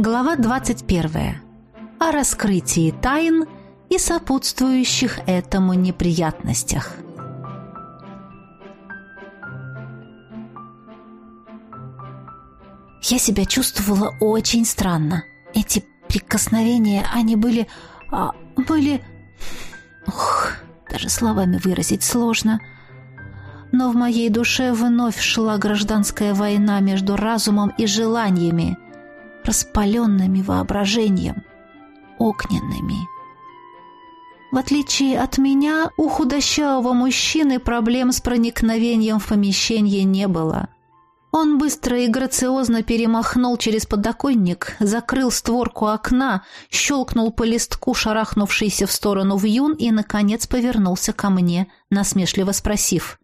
Глава 21. О раскрытии тайн и сопутствующих этому неприятностях. Я себя чувствовала очень странно. Эти прикосновения, они были... А, были... Ух, даже словами выразить сложно. Но в моей душе вновь шла гражданская война между разумом и желаниями, распаленными воображением, огненными. В отличие от меня, у худощавого мужчины проблем с проникновением в помещение не было. Он быстро и грациозно перемахнул через подоконник, закрыл створку окна, щелкнул по листку, шарахнувшийся в сторону вьюн, и, наконец, повернулся ко мне, насмешливо спросив.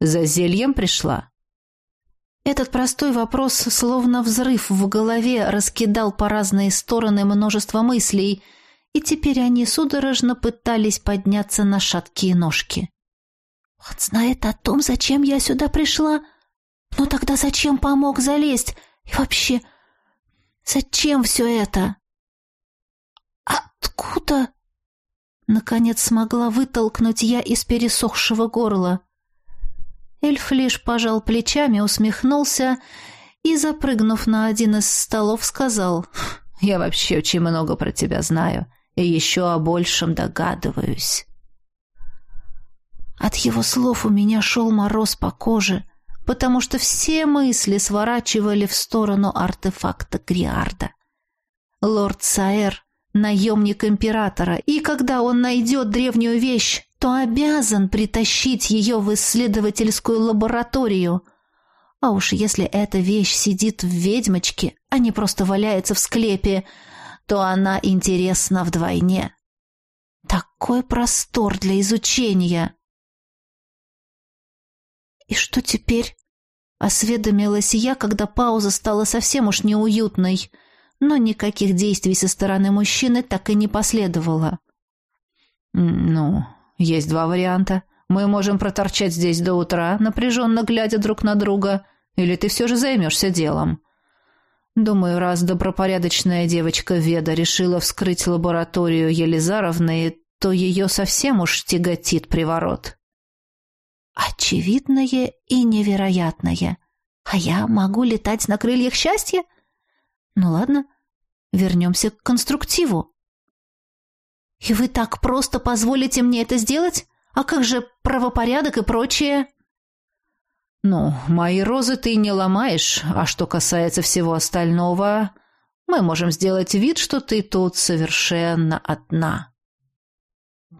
«За зельем пришла?» Этот простой вопрос, словно взрыв в голове, раскидал по разные стороны множество мыслей, и теперь они судорожно пытались подняться на шаткие ножки. «Вот знает о том, зачем я сюда пришла?» «Ну тогда зачем помог залезть? И вообще, зачем все это?» «Откуда?» Наконец смогла вытолкнуть я из пересохшего горла. Эльф лишь пожал плечами, усмехнулся и, запрыгнув на один из столов, сказал, «Я вообще очень много про тебя знаю и еще о большем догадываюсь». От его слов у меня шел мороз по коже, потому что все мысли сворачивали в сторону артефакта Гриарда. Лорд Саэр — наемник императора, и когда он найдет древнюю вещь, то обязан притащить ее в исследовательскую лабораторию. А уж если эта вещь сидит в ведьмочке, а не просто валяется в склепе, то она интересна вдвойне. Такой простор для изучения. «И что теперь?» — осведомилась я, когда пауза стала совсем уж неуютной, но никаких действий со стороны мужчины так и не последовало. «Ну, есть два варианта. Мы можем проторчать здесь до утра, напряженно глядя друг на друга, или ты все же займешься делом». Думаю, раз добропорядочная девочка Веда решила вскрыть лабораторию Елизаровны, то ее совсем уж тяготит приворот. Очевидное и невероятное. А я могу летать на крыльях счастья? Ну ладно, вернемся к конструктиву. И вы так просто позволите мне это сделать? А как же правопорядок и прочее? Ну, мои розы ты не ломаешь, а что касается всего остального, мы можем сделать вид, что ты тут совершенно одна.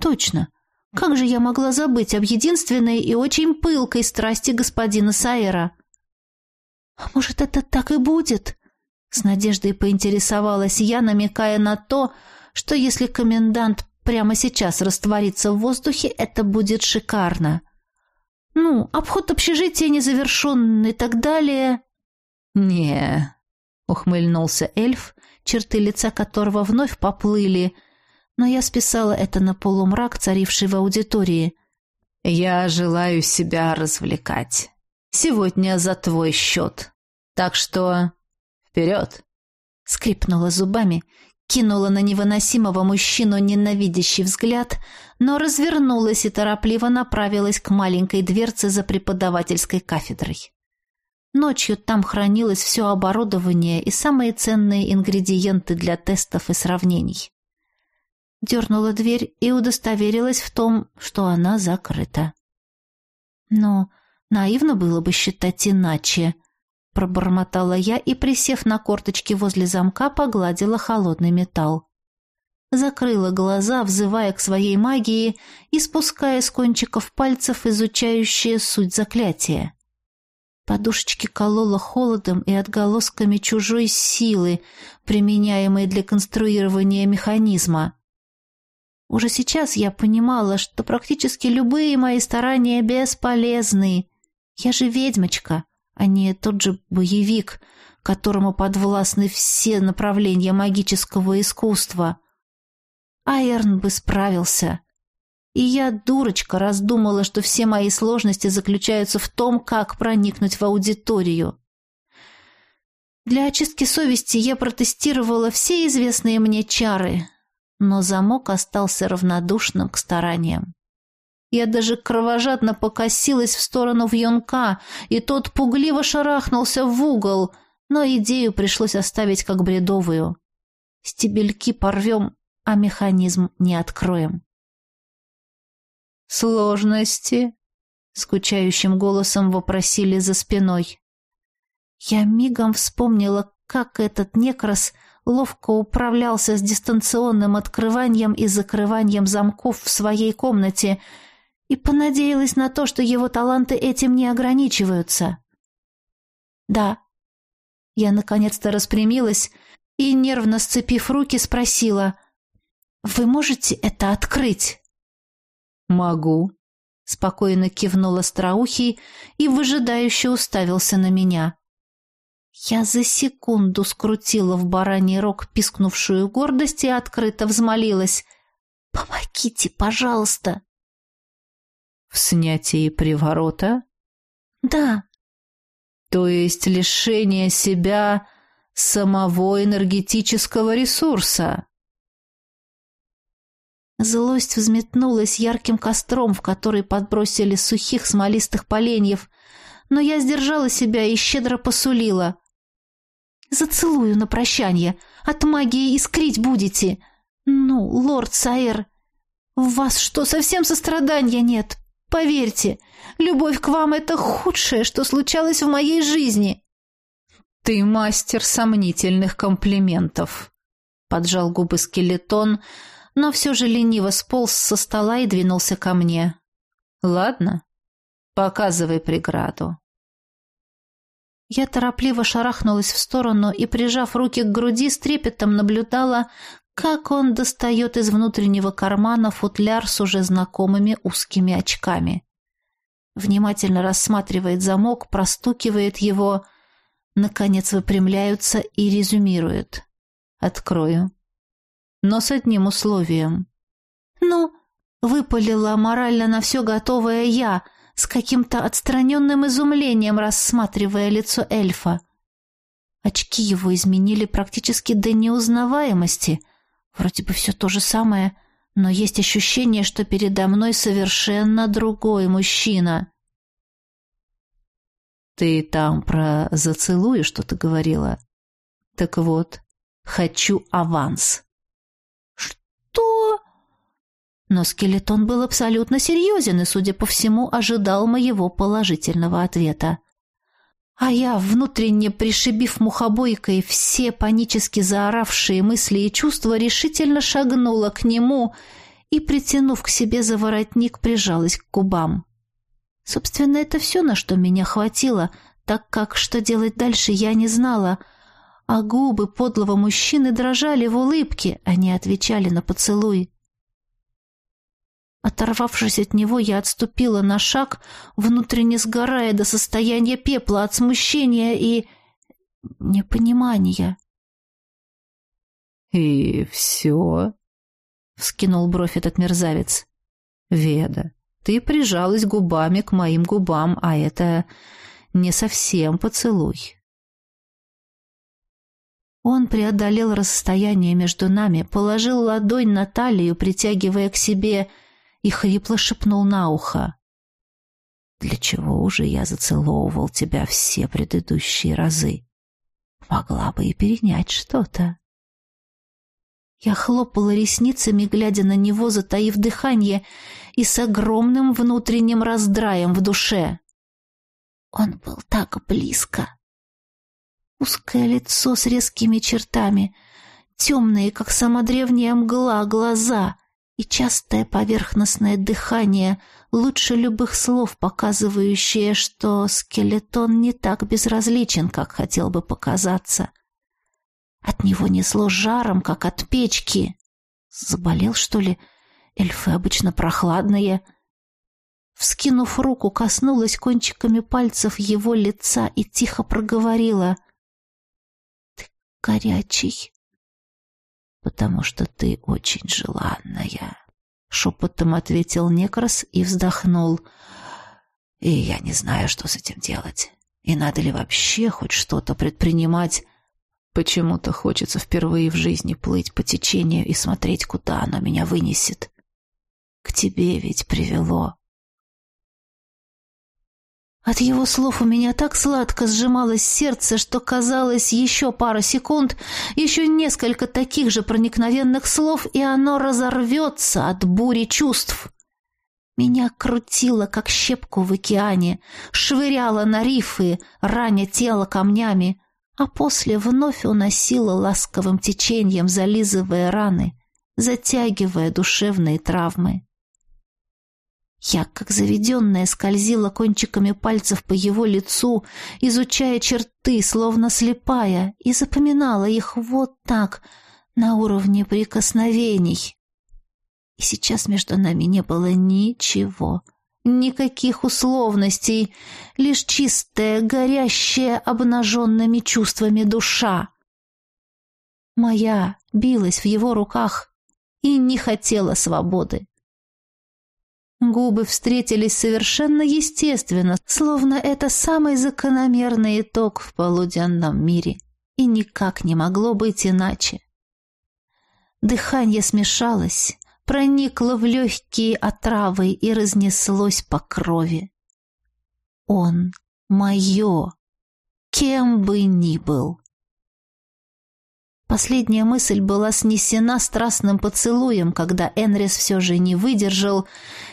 Точно. Как же я могла забыть об единственной и очень пылкой страсти господина Сайера? А может, это так и будет? С надеждой поинтересовалась я, намекая на то, что если комендант прямо сейчас растворится в воздухе, это будет шикарно. Ну, обход общежития незавершен и так далее. Не, ухмыльнулся эльф, черты лица которого вновь поплыли — но я списала это на полумрак, царивший в аудитории. «Я желаю себя развлекать. Сегодня за твой счет. Так что вперед!» Скрипнула зубами, кинула на невыносимого мужчину ненавидящий взгляд, но развернулась и торопливо направилась к маленькой дверце за преподавательской кафедрой. Ночью там хранилось все оборудование и самые ценные ингредиенты для тестов и сравнений дернула дверь и удостоверилась в том, что она закрыта. Но наивно было бы считать иначе, пробормотала я и, присев на корточки возле замка, погладила холодный металл. Закрыла глаза, взывая к своей магии и спуская с кончиков пальцев изучающие суть заклятия. Подушечки кололо холодом и отголосками чужой силы, применяемой для конструирования механизма. Уже сейчас я понимала, что практически любые мои старания бесполезны. Я же ведьмочка, а не тот же боевик, которому подвластны все направления магического искусства. Айрон бы справился. И я, дурочка, раздумала, что все мои сложности заключаются в том, как проникнуть в аудиторию. Для очистки совести я протестировала все известные мне чары, но замок остался равнодушным к стараниям. Я даже кровожадно покосилась в сторону вьонка, и тот пугливо шарахнулся в угол, но идею пришлось оставить как бредовую. Стебельки порвем, а механизм не откроем. «Сложности?» — скучающим голосом вопросили за спиной. Я мигом вспомнила, как этот некрас ловко управлялся с дистанционным открыванием и закрыванием замков в своей комнате и понадеялась на то, что его таланты этим не ограничиваются. «Да». Я наконец-то распрямилась и, нервно сцепив руки, спросила, «Вы можете это открыть?» «Могу», — спокойно кивнул Остроухий и выжидающе уставился на меня. Я за секунду скрутила в бараний рог пискнувшую гордость и открыто взмолилась. «Помогите, пожалуйста!» «В снятии приворота?» «Да». «То есть лишение себя самого энергетического ресурса?» Злость взметнулась ярким костром, в который подбросили сухих смолистых поленьев, но я сдержала себя и щедро посулила. Зацелую на прощание. От магии искрить будете. Ну, лорд Сайер, у вас что, совсем сострадания нет? Поверьте, любовь к вам — это худшее, что случалось в моей жизни. Ты мастер сомнительных комплиментов. Поджал губы скелетон, но все же лениво сполз со стола и двинулся ко мне. Ладно, показывай преграду. Я торопливо шарахнулась в сторону и, прижав руки к груди, с трепетом наблюдала, как он достает из внутреннего кармана футляр с уже знакомыми узкими очками. Внимательно рассматривает замок, простукивает его, наконец выпрямляются и резюмирует. «Открою. Но с одним условием». «Ну?» — выпалила морально на все готовое я — с каким-то отстраненным изумлением рассматривая лицо эльфа. Очки его изменили практически до неузнаваемости. Вроде бы все то же самое, но есть ощущение, что передо мной совершенно другой мужчина. «Ты там про «зацелую» что-то говорила?» «Так вот, хочу аванс». Но скелетон был абсолютно серьезен и, судя по всему, ожидал моего положительного ответа. А я, внутренне пришибив мухобойкой все панически заоравшие мысли и чувства, решительно шагнула к нему и, притянув к себе за воротник, прижалась к губам. Собственно, это все, на что меня хватило, так как что делать дальше я не знала, а губы подлого мужчины дрожали в улыбке, они отвечали на поцелуй. Оторвавшись от него, я отступила на шаг, внутренне сгорая до состояния пепла от смущения и непонимания. «И все?» — вскинул бровь этот мерзавец. «Веда, ты прижалась губами к моим губам, а это не совсем поцелуй». Он преодолел расстояние между нами, положил ладонь на талию, притягивая к себе — и хрипло шепнул на ухо. «Для чего уже я зацеловывал тебя все предыдущие разы? Могла бы и перенять что-то». Я хлопала ресницами, глядя на него, затаив дыхание, и с огромным внутренним раздраем в душе. Он был так близко. Узкое лицо с резкими чертами, темные, как сама древняя мгла, глаза, и частое поверхностное дыхание, лучше любых слов, показывающее, что скелетон не так безразличен, как хотел бы показаться. От него несло жаром, как от печки. Заболел, что ли? Эльфы обычно прохладные. Вскинув руку, коснулась кончиками пальцев его лица и тихо проговорила. «Ты горячий» потому что ты очень желанная», — шепотом ответил Некрас и вздохнул. «И я не знаю, что с этим делать. И надо ли вообще хоть что-то предпринимать. Почему-то хочется впервые в жизни плыть по течению и смотреть, куда оно меня вынесет. К тебе ведь привело. От его слов у меня так сладко сжималось сердце, что казалось еще пара секунд, еще несколько таких же проникновенных слов, и оно разорвется от бури чувств. Меня крутило, как щепку в океане, швыряло на рифы, раня тело камнями, а после вновь уносило ласковым течением, зализывая раны, затягивая душевные травмы. Я, как заведенная, скользила кончиками пальцев по его лицу, изучая черты, словно слепая, и запоминала их вот так, на уровне прикосновений. И сейчас между нами не было ничего, никаких условностей, лишь чистая, горящая обнаженными чувствами душа. Моя билась в его руках и не хотела свободы. Губы встретились совершенно естественно, словно это самый закономерный итог в полуденном мире, и никак не могло быть иначе. Дыхание смешалось, проникло в легкие отравы и разнеслось по крови. Он мое, кем бы ни был. Последняя мысль была снесена страстным поцелуем, когда Энрис все же не выдержал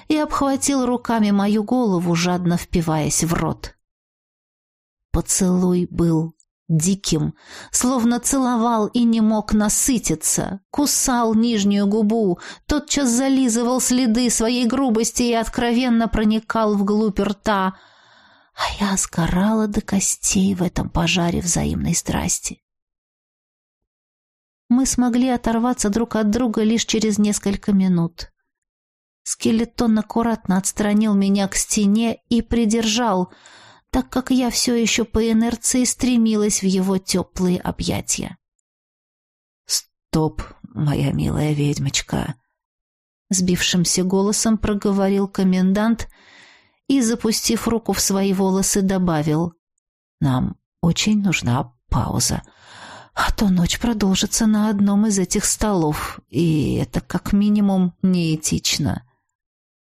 и обхватил руками мою голову, жадно впиваясь в рот. Поцелуй был диким, словно целовал и не мог насытиться, кусал нижнюю губу, тотчас зализывал следы своей грубости и откровенно проникал вглубь рта, а я сгорала до костей в этом пожаре взаимной страсти. Мы смогли оторваться друг от друга лишь через несколько минут. Скелетон аккуратно отстранил меня к стене и придержал, так как я все еще по инерции стремилась в его теплые объятия. «Стоп, моя милая ведьмочка!» Сбившимся голосом проговорил комендант и, запустив руку в свои волосы, добавил «Нам очень нужна пауза». А то ночь продолжится на одном из этих столов, и это как минимум неэтично.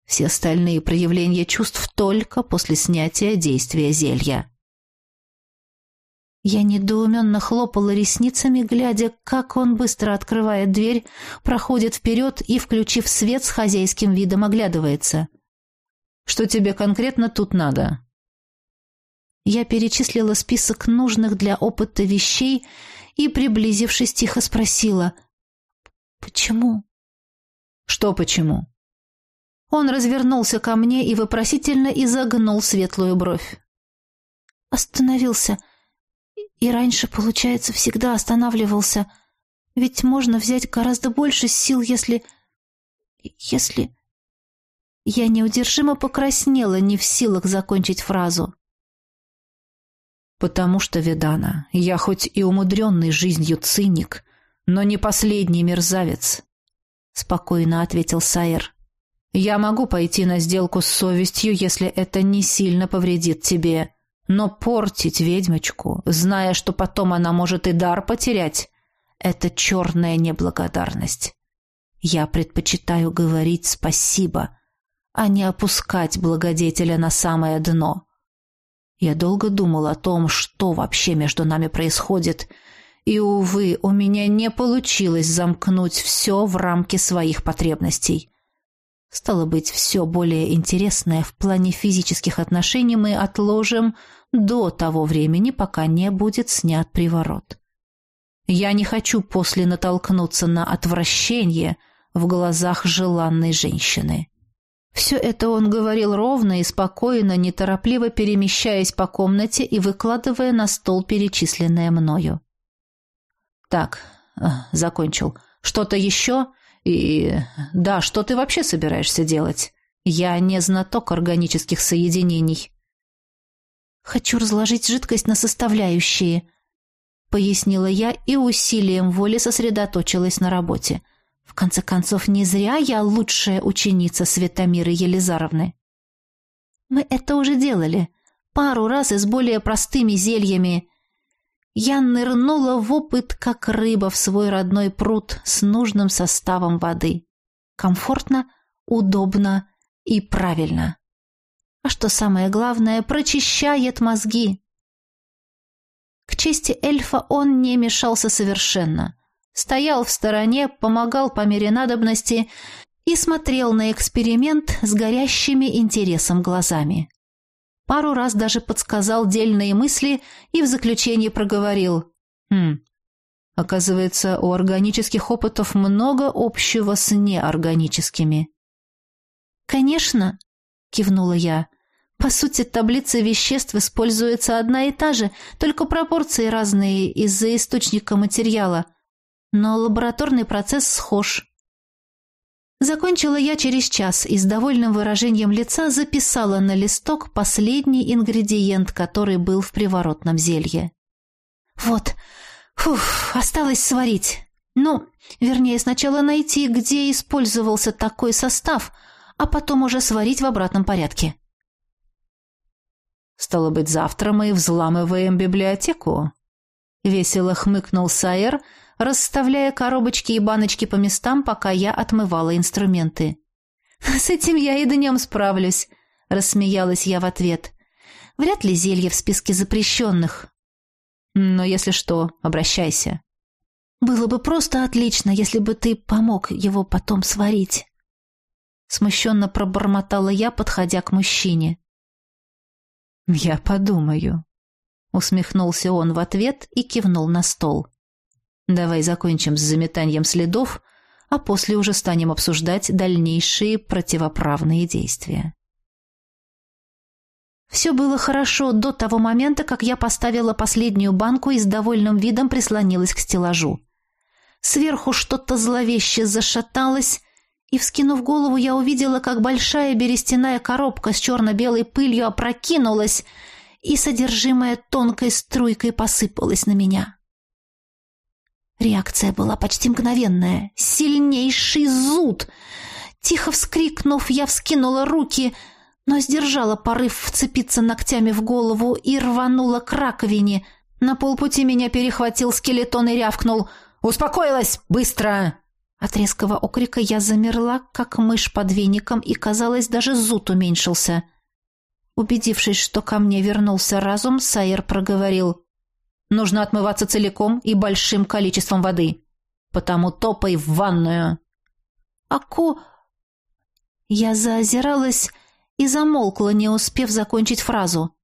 Все остальные проявления чувств только после снятия действия зелья. Я недоуменно хлопала ресницами, глядя, как он быстро открывает дверь, проходит вперед и, включив свет, с хозяйским видом оглядывается. «Что тебе конкретно тут надо?» Я перечислила список нужных для опыта вещей и, приблизившись, тихо спросила «Почему?» «Что почему?» Он развернулся ко мне и вопросительно изогнул светлую бровь. Остановился. И раньше, получается, всегда останавливался. Ведь можно взять гораздо больше сил, если... Если... Я неудержимо покраснела, не в силах закончить фразу. «Потому что, Ведана, я хоть и умудренный жизнью циник, но не последний мерзавец», — спокойно ответил Сайер. «Я могу пойти на сделку с совестью, если это не сильно повредит тебе, но портить ведьмочку, зная, что потом она может и дар потерять, — это черная неблагодарность. Я предпочитаю говорить спасибо, а не опускать благодетеля на самое дно». Я долго думал о том, что вообще между нами происходит, и, увы, у меня не получилось замкнуть все в рамки своих потребностей. Стало быть, все более интересное в плане физических отношений мы отложим до того времени, пока не будет снят приворот. Я не хочу после натолкнуться на отвращение в глазах желанной женщины. Все это он говорил ровно и спокойно, неторопливо перемещаясь по комнате и выкладывая на стол перечисленное мною. «Так, э, закончил. Что-то еще? И... да, что ты вообще собираешься делать? Я не знаток органических соединений». «Хочу разложить жидкость на составляющие», — пояснила я и усилием воли сосредоточилась на работе — в конце концов, не зря я лучшая ученица Светомиры Елизаровны. Мы это уже делали. Пару раз и с более простыми зельями. я нырнула в опыт, как рыба в свой родной пруд с нужным составом воды. Комфортно, удобно и правильно. А что самое главное, прочищает мозги. К чести эльфа он не мешался совершенно. Стоял в стороне, помогал по мере надобности и смотрел на эксперимент с горящими интересом глазами. Пару раз даже подсказал дельные мысли и в заключение проговорил. «Хм, оказывается, у органических опытов много общего с неорганическими». «Конечно», — кивнула я. «По сути, таблица веществ используется одна и та же, только пропорции разные из-за источника материала. Но лабораторный процесс схож». Закончила я через час и с довольным выражением лица записала на листок последний ингредиент, который был в приворотном зелье. «Вот, фух, осталось сварить. Ну, вернее, сначала найти, где использовался такой состав, а потом уже сварить в обратном порядке». «Стало быть, завтра мы взламываем библиотеку?» — весело хмыкнул Сайер — расставляя коробочки и баночки по местам, пока я отмывала инструменты. «С этим я и днем справлюсь», — рассмеялась я в ответ. «Вряд ли зелье в списке запрещенных». «Но если что, обращайся». «Было бы просто отлично, если бы ты помог его потом сварить». Смущенно пробормотала я, подходя к мужчине. «Я подумаю», — усмехнулся он в ответ и кивнул на стол. Давай закончим с заметанием следов, а после уже станем обсуждать дальнейшие противоправные действия. Все было хорошо до того момента, как я поставила последнюю банку и с довольным видом прислонилась к стеллажу. Сверху что-то зловеще зашаталось, и, вскинув голову, я увидела, как большая берестяная коробка с черно-белой пылью опрокинулась, и содержимое тонкой струйкой посыпалось на меня. Реакция была почти мгновенная. Сильнейший зуд. Тихо вскрикнув, я вскинула руки, но сдержала порыв вцепиться ногтями в голову и рванула к раковине. На полпути меня перехватил скелетон и рявкнул. «Успокоилась! Быстро!» От резкого окрика я замерла, как мышь под веником, и, казалось, даже зуд уменьшился. Убедившись, что ко мне вернулся разум, Сайер проговорил. Нужно отмываться целиком и большим количеством воды. Потому топай в ванную. Аку... Я заозиралась и замолкла, не успев закончить фразу.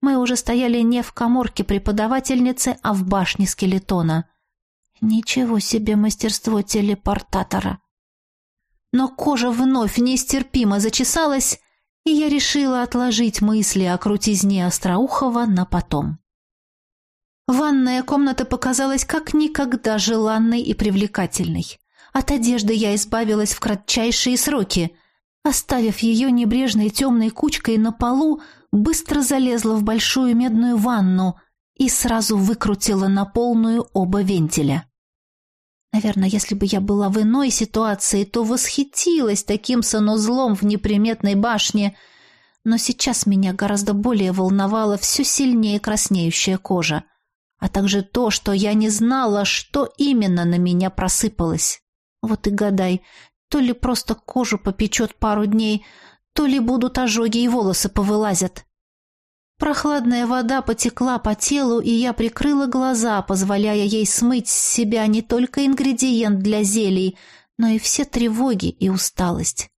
Мы уже стояли не в коморке преподавательницы, а в башне скелетона. Ничего себе мастерство телепортатора. Но кожа вновь нестерпимо зачесалась, и я решила отложить мысли о крутизне Остроухова на потом. Ванная комната показалась как никогда желанной и привлекательной. От одежды я избавилась в кратчайшие сроки. Оставив ее небрежной темной кучкой на полу, быстро залезла в большую медную ванну и сразу выкрутила на полную оба вентиля. Наверное, если бы я была в иной ситуации, то восхитилась таким санузлом в неприметной башне, но сейчас меня гораздо более волновала все сильнее краснеющая кожа а также то, что я не знала, что именно на меня просыпалось. Вот и гадай, то ли просто кожу попечет пару дней, то ли будут ожоги и волосы повылазят. Прохладная вода потекла по телу, и я прикрыла глаза, позволяя ей смыть с себя не только ингредиент для зелий, но и все тревоги и усталость.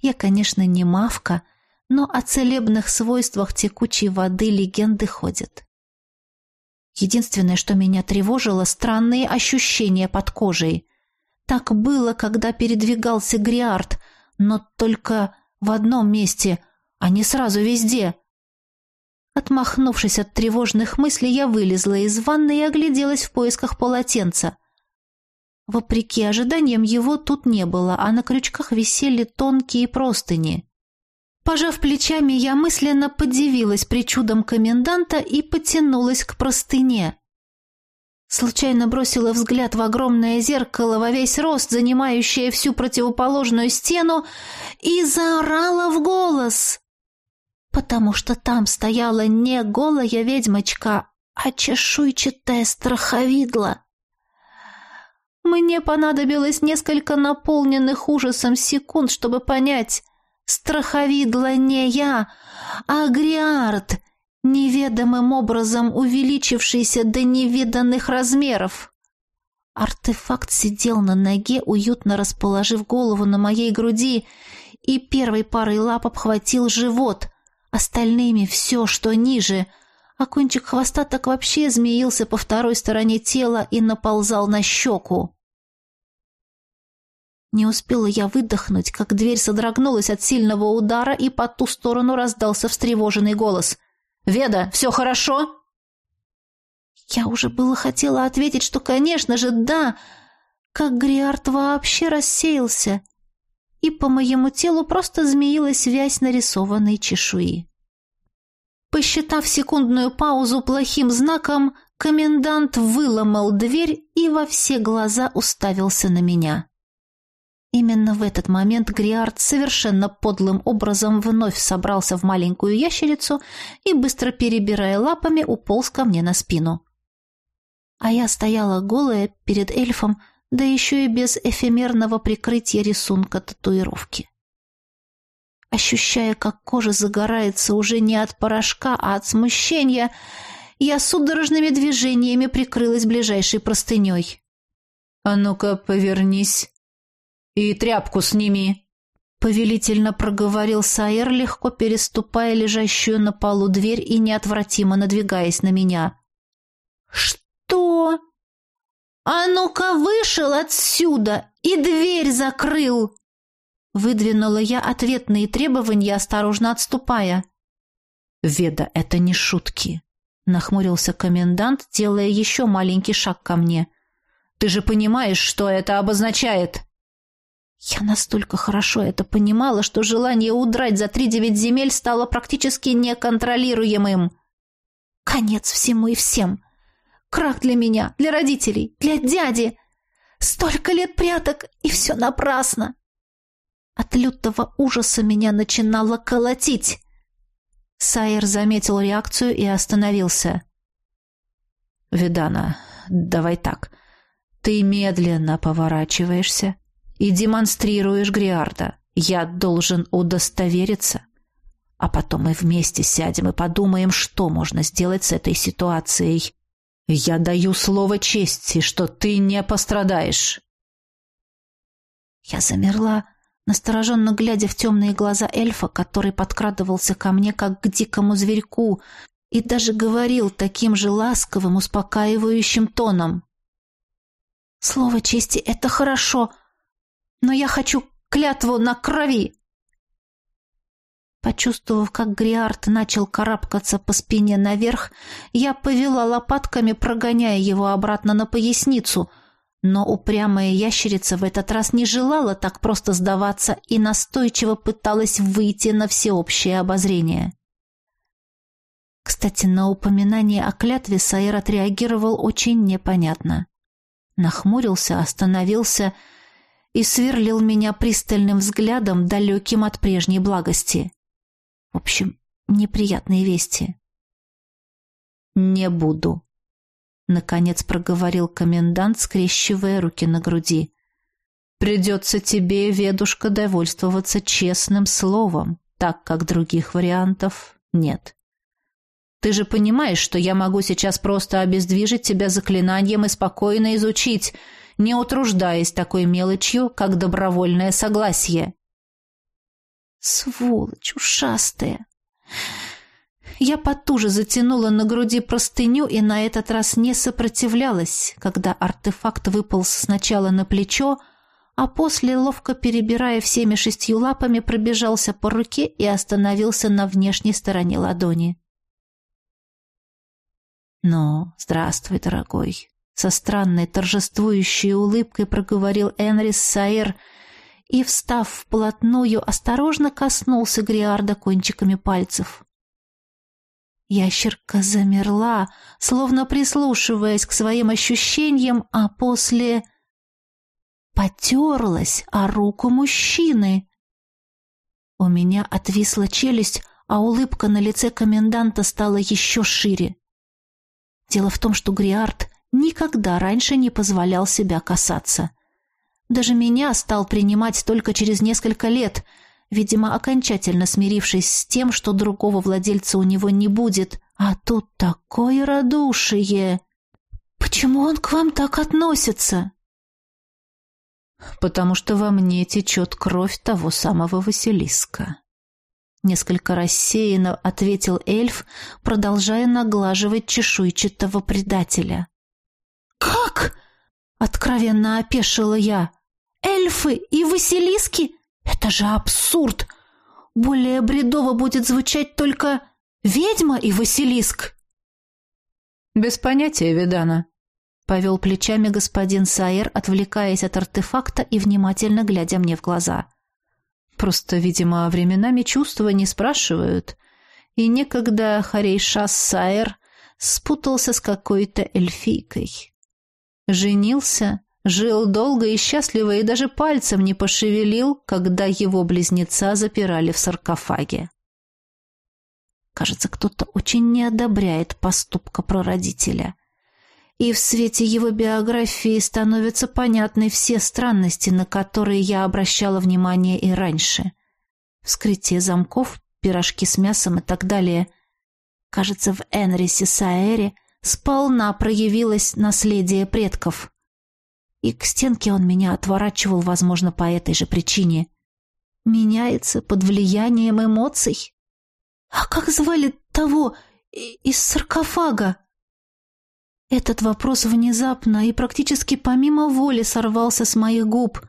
Я, конечно, не мавка, но о целебных свойствах текучей воды легенды ходят. Единственное, что меня тревожило, странные ощущения под кожей. Так было, когда передвигался Гриард, но только в одном месте, а не сразу везде. Отмахнувшись от тревожных мыслей, я вылезла из ванны и огляделась в поисках полотенца. Вопреки ожиданиям его тут не было, а на крючках висели тонкие простыни. Пожав плечами, я мысленно подивилась причудам коменданта и потянулась к простыне. Случайно бросила взгляд в огромное зеркало во весь рост, занимающее всю противоположную стену, и заорала в голос. Потому что там стояла не голая ведьмочка, а чешуйчатая страховидла. Мне понадобилось несколько наполненных ужасом секунд, чтобы понять, страховидла не я, а Гриард, неведомым образом увеличившийся до невиданных размеров. Артефакт сидел на ноге, уютно расположив голову на моей груди, и первой парой лап обхватил живот, остальными все, что ниже, а кончик хвоста так вообще змеился по второй стороне тела и наползал на щеку. Не успела я выдохнуть, как дверь содрогнулась от сильного удара, и по ту сторону раздался встревоженный голос. «Веда, все хорошо?» Я уже было хотела ответить, что, конечно же, да, как Гриард вообще рассеялся, и по моему телу просто змеилась вязь нарисованной чешуи. Посчитав секундную паузу плохим знаком, комендант выломал дверь и во все глаза уставился на меня. Именно в этот момент Гриард совершенно подлым образом вновь собрался в маленькую ящерицу и, быстро перебирая лапами, уполз ко мне на спину. А я стояла голая перед эльфом, да еще и без эфемерного прикрытия рисунка татуировки. Ощущая, как кожа загорается уже не от порошка, а от смущения, я судорожными движениями прикрылась ближайшей простыней. «А ну-ка, повернись и тряпку сними!» Повелительно проговорил Сайер, легко переступая лежащую на полу дверь и неотвратимо надвигаясь на меня. «Что?» «А ну-ка вышел отсюда и дверь закрыл!» Выдвинула я ответные требования, осторожно отступая. «Веда, это не шутки», — нахмурился комендант, делая еще маленький шаг ко мне. «Ты же понимаешь, что это обозначает?» Я настолько хорошо это понимала, что желание удрать за три девять земель стало практически неконтролируемым. Конец всему и всем. Крах для меня, для родителей, для дяди. Столько лет пряток, и все напрасно. От лютого ужаса меня начинало колотить. Сайер заметил реакцию и остановился. «Видана, давай так. Ты медленно поворачиваешься и демонстрируешь Гриарда. Я должен удостовериться. А потом мы вместе сядем и подумаем, что можно сделать с этой ситуацией. Я даю слово чести, что ты не пострадаешь. Я замерла, настороженно глядя в темные глаза эльфа, который подкрадывался ко мне, как к дикому зверьку, и даже говорил таким же ласковым, успокаивающим тоном. «Слово чести — это хорошо, но я хочу клятву на крови!» Почувствовав, как Гриард начал карабкаться по спине наверх, я повела лопатками, прогоняя его обратно на поясницу, но упрямая ящерица в этот раз не желала так просто сдаваться и настойчиво пыталась выйти на всеобщее обозрение. Кстати, на упоминание о клятве Саир отреагировал очень непонятно. Нахмурился, остановился и сверлил меня пристальным взглядом, далеким от прежней благости. В общем, неприятные вести. «Не буду», — наконец проговорил комендант, скрещивая руки на груди. «Придется тебе, ведушка, довольствоваться честным словом, так как других вариантов нет. Ты же понимаешь, что я могу сейчас просто обездвижить тебя заклинанием и спокойно изучить, не утруждаясь такой мелочью, как добровольное согласие». Сволочь ушастая. Я потуже затянула на груди простыню и на этот раз не сопротивлялась, когда артефакт выполз сначала на плечо, а после, ловко перебирая всеми шестью лапами, пробежался по руке и остановился на внешней стороне ладони. «Ну, здравствуй, дорогой!» Со странной торжествующей улыбкой проговорил Энрис Сайер — и, встав вплотную, осторожно коснулся Гриарда кончиками пальцев. Ящерка замерла, словно прислушиваясь к своим ощущениям, а после потерлась о руку мужчины. У меня отвисла челюсть, а улыбка на лице коменданта стала еще шире. Дело в том, что Гриард никогда раньше не позволял себя касаться. Даже меня стал принимать только через несколько лет, видимо, окончательно смирившись с тем, что другого владельца у него не будет. А тут такое радушие! Почему он к вам так относится? Потому что во мне течет кровь того самого Василиска. Несколько рассеянно ответил эльф, продолжая наглаживать чешуйчатого предателя. «Как?» — откровенно опешила я. «Эльфы и Василиски? Это же абсурд! Более бредово будет звучать только «ведьма и Василиск». «Без понятия, Видана», — повел плечами господин Сайер, отвлекаясь от артефакта и внимательно глядя мне в глаза. «Просто, видимо, временами чувства не спрашивают, и некогда Харейшас Сайер спутался с какой-то эльфийкой. Женился, жил долго и счастливо и даже пальцем не пошевелил, когда его близнеца запирали в саркофаге. Кажется, кто-то очень не одобряет поступка прародителя. И в свете его биографии становятся понятны все странности, на которые я обращала внимание и раньше. Вскрытие замков, пирожки с мясом и так далее. Кажется, в Энрисе Саэре сполна проявилось наследие предков. И к стенке он меня отворачивал, возможно, по этой же причине. Меняется под влиянием эмоций. «А как звали того из саркофага?» Этот вопрос внезапно и практически помимо воли сорвался с моих губ,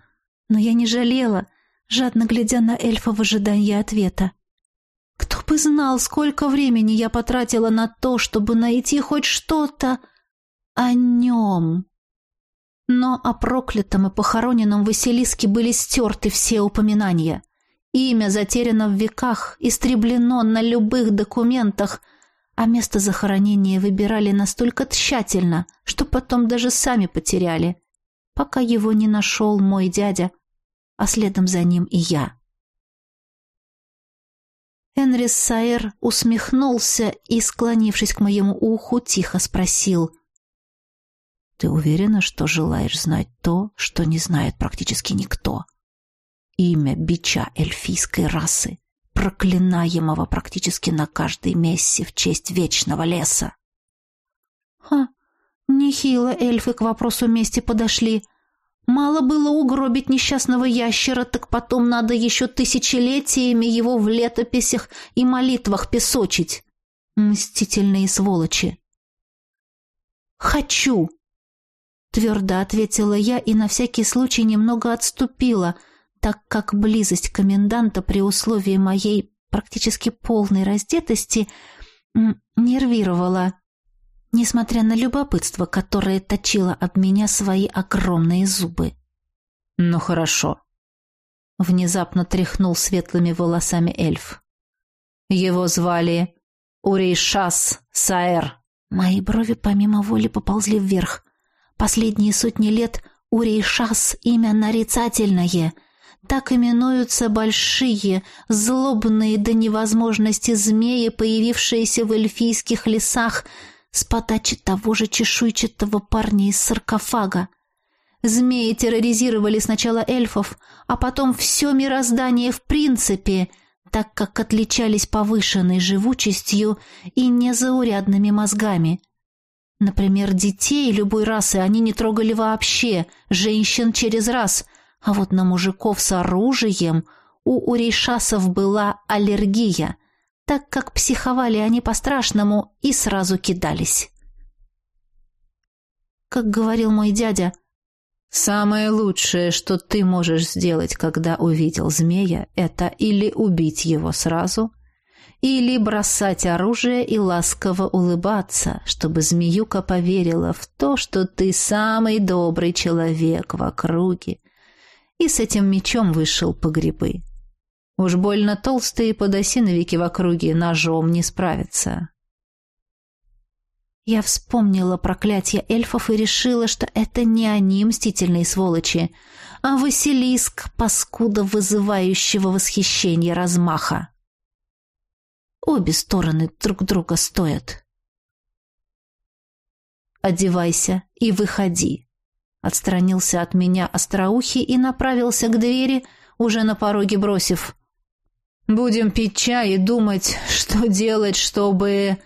но я не жалела, жадно глядя на эльфа в ожидании ответа. Кто бы знал, сколько времени я потратила на то, чтобы найти хоть что-то о нем. Но о проклятом и похороненном Василиске были стерты все упоминания. Имя затеряно в веках, истреблено на любых документах, а место захоронения выбирали настолько тщательно, что потом даже сами потеряли, пока его не нашел мой дядя, а следом за ним и я. Энрис Сайер усмехнулся и, склонившись к моему уху, тихо спросил. «Ты уверена, что желаешь знать то, что не знает практически никто?» имя бича эльфийской расы, проклинаемого практически на каждой мессе в честь вечного леса. Ха, нехило эльфы к вопросу мести подошли. Мало было угробить несчастного ящера, так потом надо еще тысячелетиями его в летописях и молитвах песочить. Мстительные сволочи. «Хочу!» — твердо ответила я и на всякий случай немного отступила — так как близость коменданта при условии моей практически полной раздетости нервировала, несмотря на любопытство, которое точило об меня свои огромные зубы. «Ну хорошо», — внезапно тряхнул светлыми волосами эльф. «Его звали Урейшас Саэр». Мои брови помимо воли поползли вверх. Последние сотни лет Урейшас — имя нарицательное — так именуются большие, злобные до невозможности змеи, появившиеся в эльфийских лесах с подачи того же чешуйчатого парня из саркофага. Змеи терроризировали сначала эльфов, а потом все мироздание в принципе, так как отличались повышенной живучестью и незаурядными мозгами. Например, детей любой расы они не трогали вообще, женщин через раз – а вот на мужиков с оружием у урейшасов была аллергия, так как психовали они по-страшному и сразу кидались. Как говорил мой дядя, «Самое лучшее, что ты можешь сделать, когда увидел змея, это или убить его сразу, или бросать оружие и ласково улыбаться, чтобы змеюка поверила в то, что ты самый добрый человек в округе, и с этим мечом вышел по грибы. Уж больно толстые подосиновики в округе ножом не справятся. Я вспомнила проклятие эльфов и решила, что это не они мстительные сволочи, а Василиск, паскуда вызывающего восхищение размаха. Обе стороны друг друга стоят. одевайся и выходи. Отстранился от меня остроухий и направился к двери, уже на пороге бросив. «Будем пить чай и думать, что делать, чтобы...»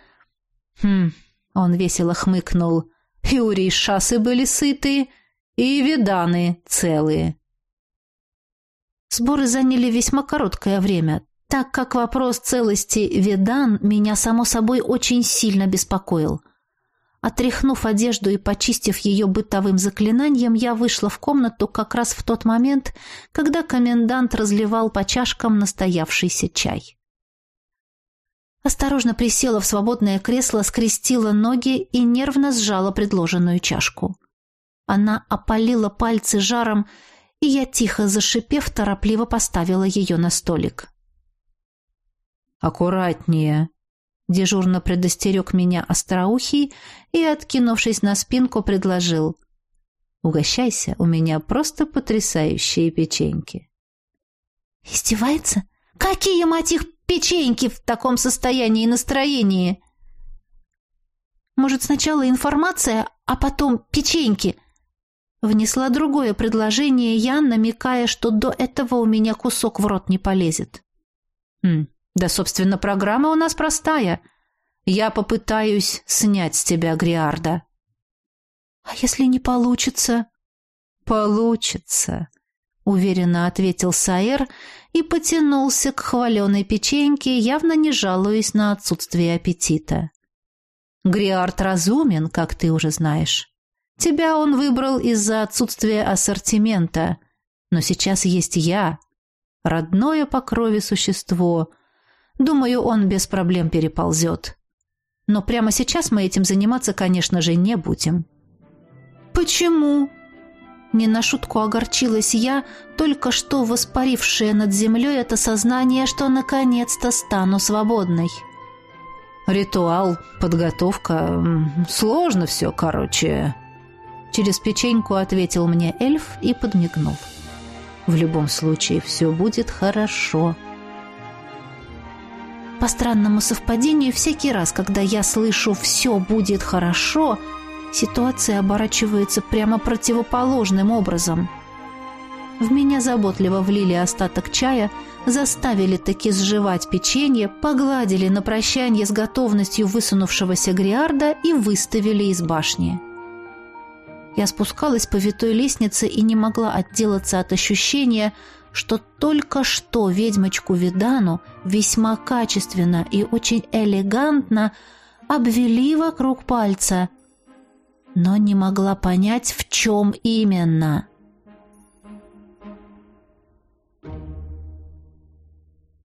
«Хм...» — он весело хмыкнул. «И у Рейшасы были сытые, и виданы целые». Сборы заняли весьма короткое время, так как вопрос целости Ведан меня, само собой, очень сильно беспокоил — Отряхнув одежду и почистив ее бытовым заклинанием, я вышла в комнату как раз в тот момент, когда комендант разливал по чашкам настоявшийся чай. Осторожно присела в свободное кресло, скрестила ноги и нервно сжала предложенную чашку. Она опалила пальцы жаром, и я, тихо зашипев, торопливо поставила ее на столик. «Аккуратнее», Дежурно предостерег меня остроухий и, откинувшись на спинку, предложил. «Угощайся, у меня просто потрясающие печеньки». «Издевается? Какие, мать их, печеньки в таком состоянии и настроении?» «Может, сначала информация, а потом печеньки?» Внесла другое предложение я, намекая, что до этого у меня кусок в рот не полезет. «Хм, да, собственно, программа у нас простая. Я попытаюсь снять с тебя Гриарда. А если не получится? Получится, уверенно ответил Саэр и потянулся к хваленой печеньке, явно не жалуясь на отсутствие аппетита. Гриард разумен, как ты уже знаешь. Тебя он выбрал из-за отсутствия ассортимента, но сейчас есть я, родное по крови существо — Думаю, он без проблем переползет. Но прямо сейчас мы этим заниматься, конечно же, не будем. Почему? Не на шутку огорчилась я, только что воспарившая над землей это сознание, что наконец-то стану свободной. Ритуал, подготовка, сложно все, короче. Через печеньку ответил мне эльф и подмигнул. В любом случае все будет хорошо. По странному совпадению, всякий раз, когда я слышу «все будет хорошо», ситуация оборачивается прямо противоположным образом. В меня заботливо влили остаток чая, заставили таки сживать печенье, погладили на прощание с готовностью высунувшегося Гриарда и выставили из башни. Я спускалась по витой лестнице и не могла отделаться от ощущения, что только что ведьмочку Видану весьма качественно и очень элегантно обвели вокруг пальца, но не могла понять, в чем именно.